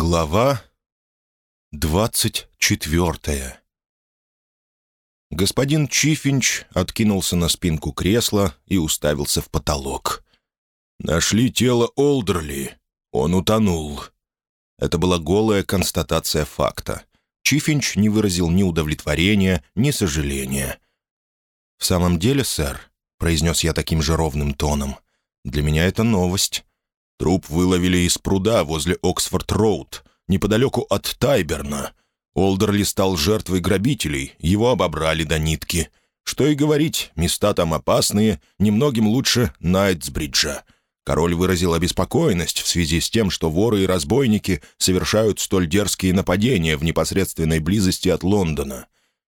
Глава двадцать четвертая Господин Чифинч откинулся на спинку кресла и уставился в потолок. «Нашли тело Олдерли. Он утонул». Это была голая констатация факта. Чифинч не выразил ни удовлетворения, ни сожаления. «В самом деле, сэр», — произнес я таким же ровным тоном, — «для меня это новость. Труп выловили из пруда возле Оксфорд-Роуд, неподалеку от Тайберна. Олдерли стал жертвой грабителей, его обобрали до нитки. Что и говорить, места там опасные, немногим лучше Найтсбриджа. Король выразил обеспокоенность в связи с тем, что воры и разбойники совершают столь дерзкие нападения в непосредственной близости от Лондона.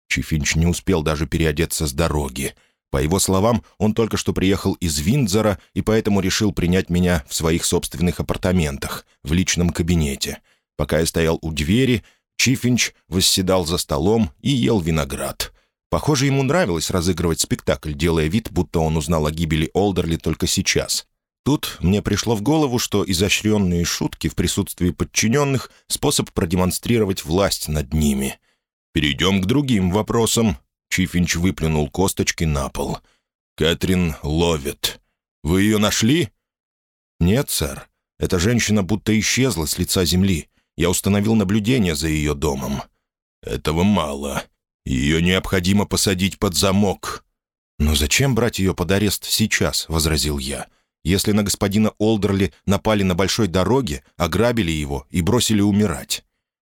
Чифинч не успел даже переодеться с дороги — по его словам, он только что приехал из Виндзора и поэтому решил принять меня в своих собственных апартаментах, в личном кабинете. Пока я стоял у двери, Чифинч восседал за столом и ел виноград. Похоже, ему нравилось разыгрывать спектакль, делая вид, будто он узнал о гибели Олдерли только сейчас. Тут мне пришло в голову, что изощренные шутки в присутствии подчиненных — способ продемонстрировать власть над ними. Перейдем к другим вопросам. Чифинч выплюнул косточки на пол. «Кэтрин ловит. Вы ее нашли?» «Нет, сэр. Эта женщина будто исчезла с лица земли. Я установил наблюдение за ее домом». «Этого мало. Ее необходимо посадить под замок». «Но зачем брать ее под арест сейчас?» — возразил я. «Если на господина Олдерли напали на большой дороге, ограбили его и бросили умирать».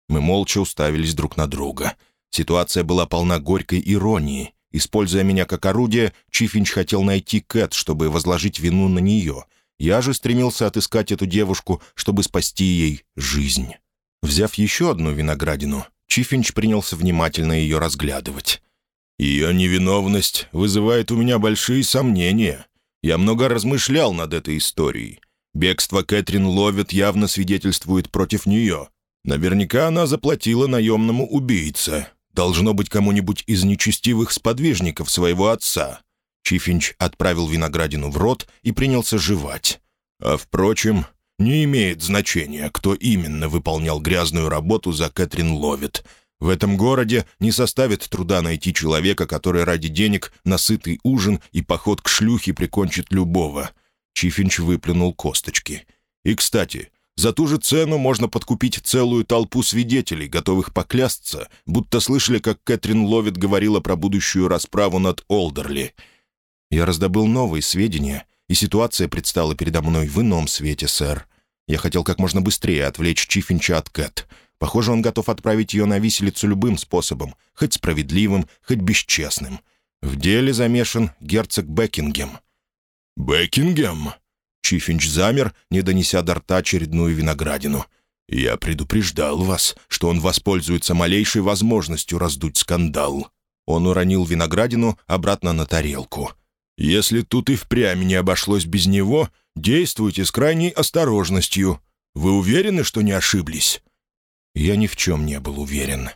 Мы молча уставились друг на друга — Ситуация была полна горькой иронии. Используя меня как орудие, Чифинч хотел найти Кэт, чтобы возложить вину на нее. Я же стремился отыскать эту девушку, чтобы спасти ей жизнь. Взяв еще одну виноградину, Чифинч принялся внимательно ее разглядывать. «Ее невиновность вызывает у меня большие сомнения. Я много размышлял над этой историей. Бегство Кэтрин Ловит явно свидетельствует против нее. Наверняка она заплатила наемному убийце, Должно быть кому-нибудь из нечестивых сподвижников своего отца». Чифинч отправил виноградину в рот и принялся жевать. «А, впрочем, не имеет значения, кто именно выполнял грязную работу за Кэтрин Ловит. В этом городе не составит труда найти человека, который ради денег насытый ужин и поход к шлюхе прикончит любого». Чифинч выплюнул косточки. «И, кстати, за ту же цену можно подкупить целую толпу свидетелей, готовых поклясться, будто слышали, как Кэтрин Ловит говорила про будущую расправу над Олдерли. Я раздобыл новые сведения, и ситуация предстала передо мной в ином свете, сэр. Я хотел как можно быстрее отвлечь Чифинча от Кэт. Похоже, он готов отправить ее на виселицу любым способом, хоть справедливым, хоть бесчестным. В деле замешан герцог Бекингем. «Бекингем?» Чифинч замер, не донеся до рта очередную виноградину. «Я предупреждал вас, что он воспользуется малейшей возможностью раздуть скандал». Он уронил виноградину обратно на тарелку. «Если тут и впрямь не обошлось без него, действуйте с крайней осторожностью. Вы уверены, что не ошиблись?» Я ни в чем не был уверен.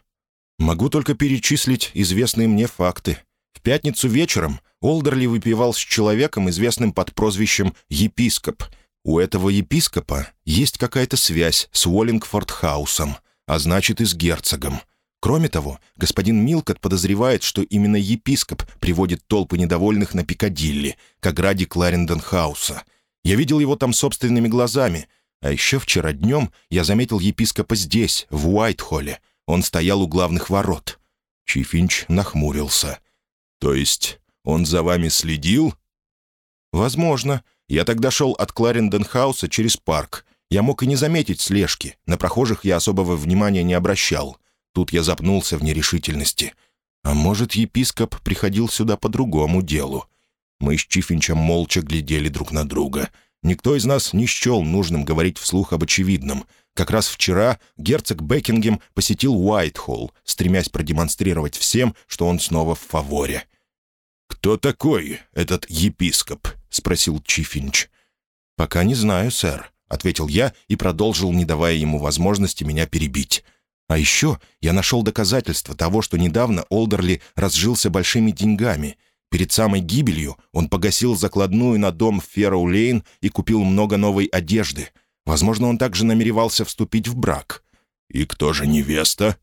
Могу только перечислить известные мне факты. В пятницу вечером Олдерли выпивал с человеком, известным под прозвищем «Епископ». У этого епископа есть какая-то связь с Уоллингфорд-хаусом, а значит и с герцогом. Кроме того, господин Милкот подозревает, что именно епископ приводит толпы недовольных на Пикадилли, к ограде Кларендон-хауса. Я видел его там собственными глазами. А еще вчера днем я заметил епископа здесь, в Уайтхолле. Он стоял у главных ворот. Чифинч нахмурился. «То есть он за вами следил?» «Возможно. Я тогда шел от Кларенденхауса через парк. Я мог и не заметить слежки. На прохожих я особого внимания не обращал. Тут я запнулся в нерешительности. А может, епископ приходил сюда по другому делу?» Мы с Чифинчем молча глядели друг на друга. Никто из нас не счел нужным говорить вслух об очевидном. Как раз вчера герцог Бекингем посетил Уайтхолл, стремясь продемонстрировать всем, что он снова в фаворе. «Кто такой этот епископ?» — спросил Чифинч. «Пока не знаю, сэр», — ответил я и продолжил, не давая ему возможности меня перебить. «А еще я нашел доказательства того, что недавно Олдерли разжился большими деньгами. Перед самой гибелью он погасил закладную на дом в Ферроу-Лейн и купил много новой одежды. Возможно, он также намеревался вступить в брак. «И кто же невеста?»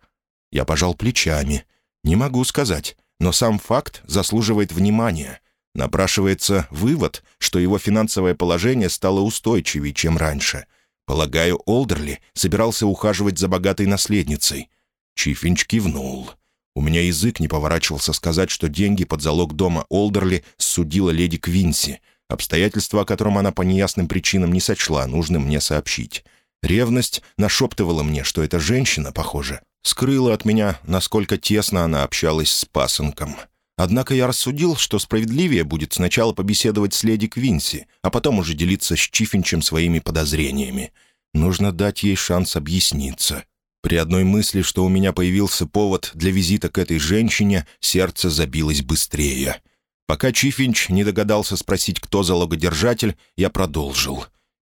Я пожал плечами. «Не могу сказать, но сам факт заслуживает внимания. Напрашивается вывод, что его финансовое положение стало устойчивее, чем раньше. Полагаю, Олдерли собирался ухаживать за богатой наследницей». Чифинч кивнул. У меня язык не поворачивался сказать, что деньги под залог дома Олдерли судила леди Квинси, обстоятельства, о котором она по неясным причинам не сочла нужным мне сообщить. Ревность нашептывала мне, что эта женщина, похоже, скрыла от меня, насколько тесно она общалась с пасынком. Однако я рассудил, что справедливее будет сначала побеседовать с леди Квинси, а потом уже делиться с Чифинчем своими подозрениями. Нужно дать ей шанс объясниться. При одной мысли, что у меня появился повод для визита к этой женщине, сердце забилось быстрее. Пока Чифинч не догадался спросить, кто залогодержатель, я продолжил.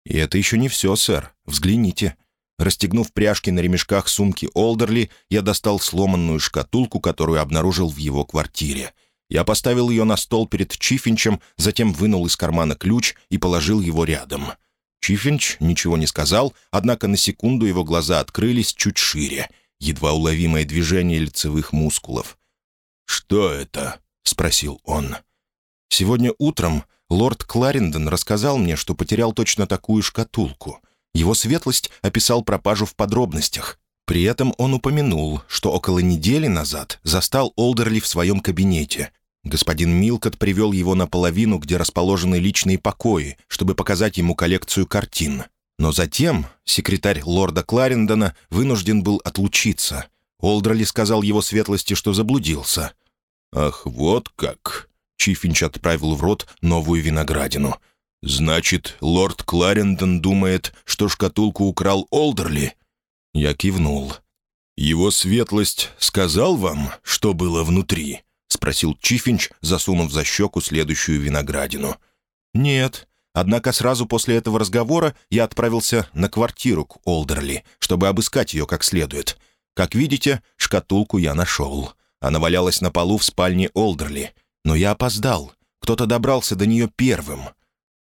«И это еще не все, сэр. Взгляните». Расстегнув пряжки на ремешках сумки Олдерли, я достал сломанную шкатулку, которую обнаружил в его квартире. Я поставил ее на стол перед Чифинчем, затем вынул из кармана ключ и положил его рядом. Чифинч ничего не сказал, однако на секунду его глаза открылись чуть шире, едва уловимое движение лицевых мускулов. «Что это?» — спросил он. «Сегодня утром лорд Кларендон рассказал мне, что потерял точно такую шкатулку. Его светлость описал пропажу в подробностях. При этом он упомянул, что около недели назад застал Олдерли в своем кабинете. Господин Милкот привел его наполовину, где расположены личные покои, чтобы показать ему коллекцию картин. Но затем секретарь лорда Кларендона вынужден был отлучиться. Олдерли сказал его светлости, что заблудился. «Ах, вот как!» Чифинч отправил в рот новую виноградину — «Значит, лорд Кларендон думает, что шкатулку украл Олдерли?» Я кивнул. «Его светлость сказал вам, что было внутри?» — спросил Чифинч, засунув за щеку следующую виноградину. «Нет. Однако сразу после этого разговора я отправился на квартиру к Олдерли, чтобы обыскать ее как следует. Как видите, шкатулку я нашел. Она валялась на полу в спальне Олдерли. Но я опоздал. Кто-то добрался до нее первым.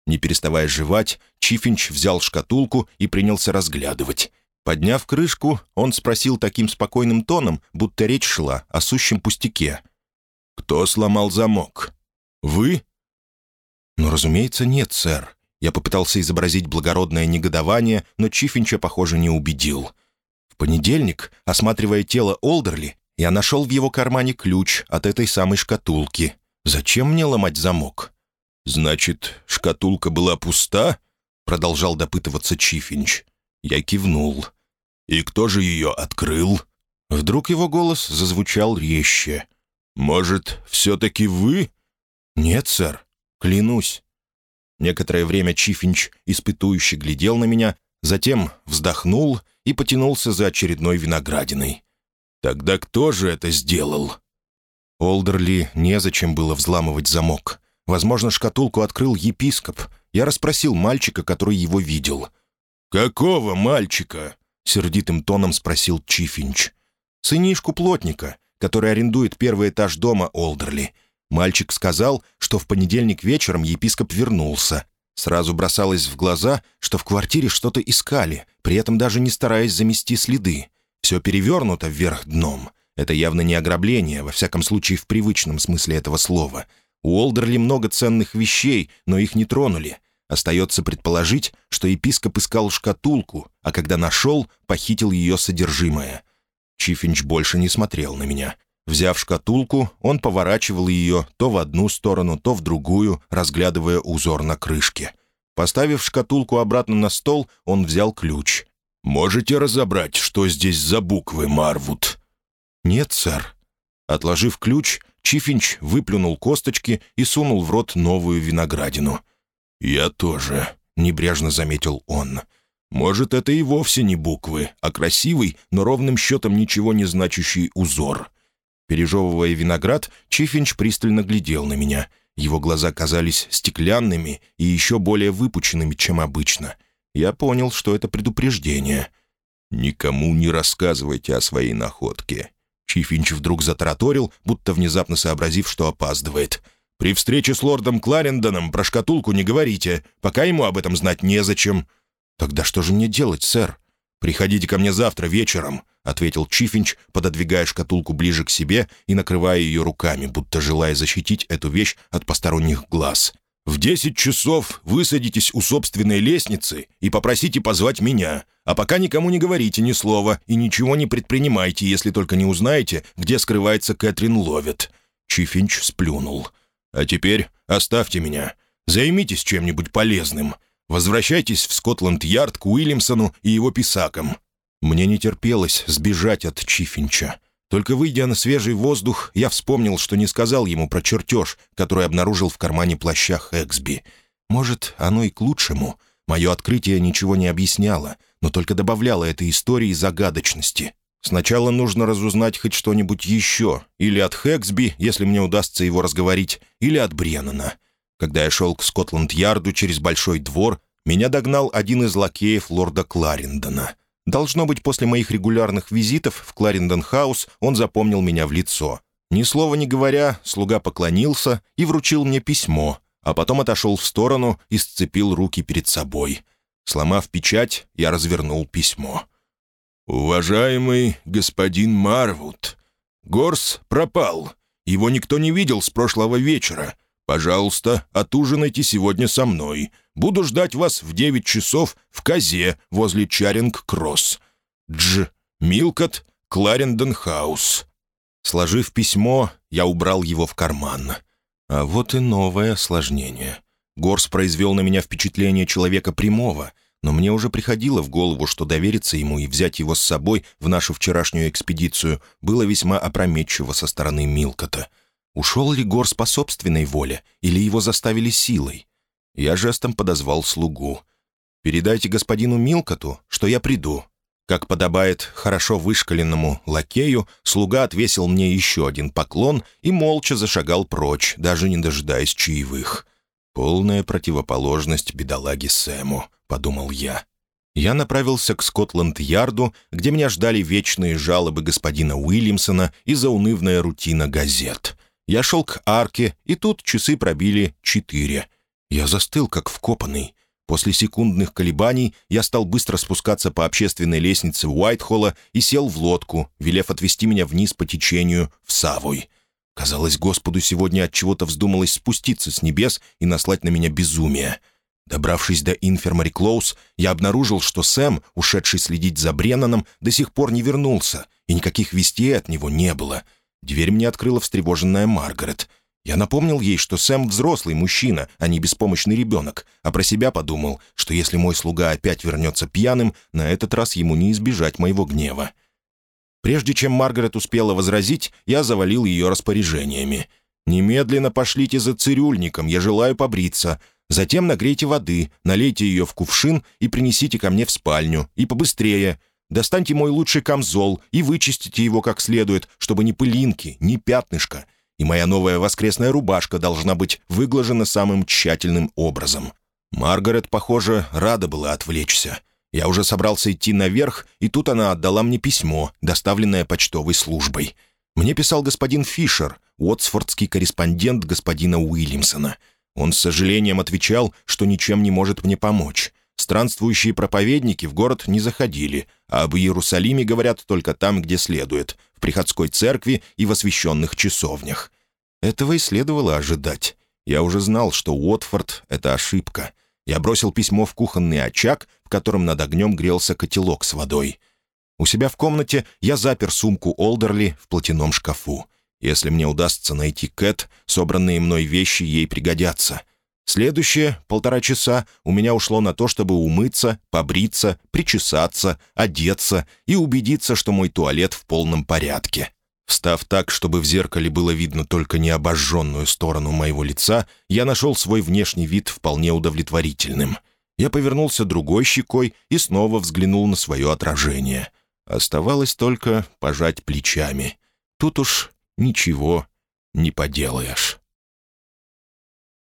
Не переставая жевать, Чифинч взял шкатулку и принялся разглядывать. Подняв крышку, он спросил таким спокойным тоном, будто речь шла о сущем пустяке. «Кто сломал замок? Вы?» «Ну, разумеется, нет, сэр». Я попытался изобразить благородное негодование, но Чифинча, похоже, не убедил. В понедельник, осматривая тело Олдерли, я нашел в его кармане ключ от этой самой шкатулки. Зачем мне ломать замок? «Значит, шкатулка была пуста?» — продолжал допытываться Чифинч. Я кивнул. «И кто же ее открыл?» Вдруг его голос зазвучал резче. «Может, все-таки вы?» «Нет, сэр, клянусь». Некоторое время Чифинч испытующе глядел на меня, затем вздохнул и потянулся за очередной виноградиной. «Тогда кто же это сделал?» Олдерли незачем было взламывать замок. Возможно, шкатулку открыл епископ. Я расспросил мальчика, который его видел. «Какого мальчика?» — сердитым тоном спросил Чифинч. «Сынишку плотника, который арендует первый этаж дома Олдерли. Мальчик сказал, что в понедельник вечером епископ вернулся. Сразу бросалось в глаза, что в квартире что-то искали, при этом даже не стараясь замести следы. Все перевернуто вверх дном. Это явно не ограбление, во всяком случае в привычном смысле этого слова — у Олдерли много ценных вещей, но их не тронули. Остается предположить, что епископ искал шкатулку, а когда нашел, похитил ее содержимое. Чифинч больше не смотрел на меня. Взяв шкатулку, он поворачивал ее то в одну сторону, то в другую, разглядывая узор на крышке. Поставив шкатулку обратно на стол, он взял ключ. «Можете разобрать, что здесь за буквы, Марвуд?» «Нет, сэр». Отложив ключ, Чифинч выплюнул косточки и сунул в рот новую виноградину. «Я тоже», — небрежно заметил он. «Может, это и вовсе не буквы, а красивый, но ровным счетом ничего не значащий узор». Пережевывая виноград, Чифинч пристально глядел на меня. Его глаза казались стеклянными и еще более выпученными, чем обычно. Я понял, что это предупреждение. «Никому не рассказывайте о своей находке. Чифинч вдруг затараторил, будто внезапно сообразив, что опаздывает. «При встрече с лордом Кларендоном про шкатулку не говорите, пока ему об этом знать незачем». «Тогда что же мне делать, сэр?» «Приходите ко мне завтра вечером», — ответил Чифинч, пододвигая шкатулку ближе к себе и накрывая ее руками, будто желая защитить эту вещь от посторонних глаз. «В десять часов высадитесь у собственной лестницы и попросите позвать меня, а пока никому не говорите ни слова и ничего не предпринимайте, если только не узнаете, где скрывается Кэтрин Ловит». Чифинч сплюнул. «А теперь оставьте меня. Займитесь чем-нибудь полезным. Возвращайтесь в Скотланд-Ярд к Уильямсону и его писакам». Мне не терпелось сбежать от Чифинча. Только выйдя на свежий воздух, я вспомнил, что не сказал ему про чертеж, который обнаружил в кармане плаща Хэксби. Может, оно и к лучшему. Мое открытие ничего не объясняло, но только добавляло этой истории загадочности. Сначала нужно разузнать хоть что-нибудь еще, или от Хэксби, если мне удастся его разговорить, или от Бреннана. Когда я шел к Скотланд-Ярду через большой двор, меня догнал один из лакеев лорда Кларендона. Должно быть, после моих регулярных визитов в Кларендон-хаус он запомнил меня в лицо. Ни слова не говоря, слуга поклонился и вручил мне письмо, а потом отошел в сторону и сцепил руки перед собой. Сломав печать, я развернул письмо. «Уважаемый господин Марвуд, Горс пропал. Его никто не видел с прошлого вечера. Пожалуйста, отужинайте сегодня со мной. Буду ждать вас в девять часов в Козе возле Чаринг-Кросс. Дж. Милкот, Кларендон-хаус». Сложив письмо, я убрал его в карман. А вот и новое осложнение. Горс произвел на меня впечатление человека прямого, но мне уже приходило в голову, что довериться ему и взять его с собой в нашу вчерашнюю экспедицию было весьма опрометчиво со стороны Милкота — Ушел ли Горс по собственной воле, или его заставили силой? Я жестом подозвал слугу. «Передайте господину Милкоту, что я приду». Как подобает хорошо вышкаленному лакею, слуга отвесил мне еще один поклон и молча зашагал прочь, даже не дожидаясь чаевых. «Полная противоположность бедолаге Сэму», — подумал я. Я направился к Скотланд-Ярду, где меня ждали вечные жалобы господина Уильямсона и заунывная рутина газет — я шел к арке, и тут часы пробили четыре. Я застыл, как вкопанный. После секундных колебаний я стал быстро спускаться по общественной лестнице Уайтхолла и сел в лодку, велев отвести меня вниз по течению в Савой. Казалось, Господу сегодня от чего-то вздумалось спуститься с небес и наслать на меня безумие. Добравшись до Инфермари Клоус, я обнаружил, что Сэм, ушедший следить за Бреннаном, до сих пор не вернулся, и никаких вестей от него не было — Дверь мне открыла встревоженная Маргарет. Я напомнил ей, что Сэм взрослый мужчина, а не беспомощный ребенок, а про себя подумал, что если мой слуга опять вернется пьяным, на этот раз ему не избежать моего гнева. Прежде чем Маргарет успела возразить, я завалил ее распоряжениями. «Немедленно пошлите за цирюльником, я желаю побриться. Затем нагрейте воды, налейте ее в кувшин и принесите ко мне в спальню. И побыстрее. Достаньте мой лучший камзол и вычистите его как следует, чтобы ни пылинки, ни пятнышка. И моя новая воскресная рубашка должна быть выглажена самым тщательным образом». Маргарет, похоже, рада была отвлечься. Я уже собрался идти наверх, и тут она отдала мне письмо, доставленное почтовой службой. Мне писал господин Фишер, уотсфордский корреспондент господина Уильямсона. Он с сожалением отвечал, что ничем не может мне помочь. Странствующие проповедники в город не заходили, а об Иерусалиме говорят только там, где следует, в приходской церкви и в освященных часовнях. Этого и следовало ожидать. Я уже знал, что Уотфорд — это ошибка. Я бросил письмо в кухонный очаг, в котором над огнем грелся котелок с водой. У себя в комнате я запер сумку Олдерли в платяном шкафу. Если мне удастся найти Кэт, собранные мной вещи ей пригодятся — Следующие полтора часа у меня ушло на то, чтобы умыться, побриться, причесаться, одеться и убедиться, что мой туалет в полном порядке. Встав так, чтобы в зеркале было видно только необожженную сторону моего лица, я нашел свой внешний вид вполне удовлетворительным. Я повернулся другой щекой и снова взглянул на свое отражение. Оставалось только пожать плечами. Тут уж ничего не поделаешь.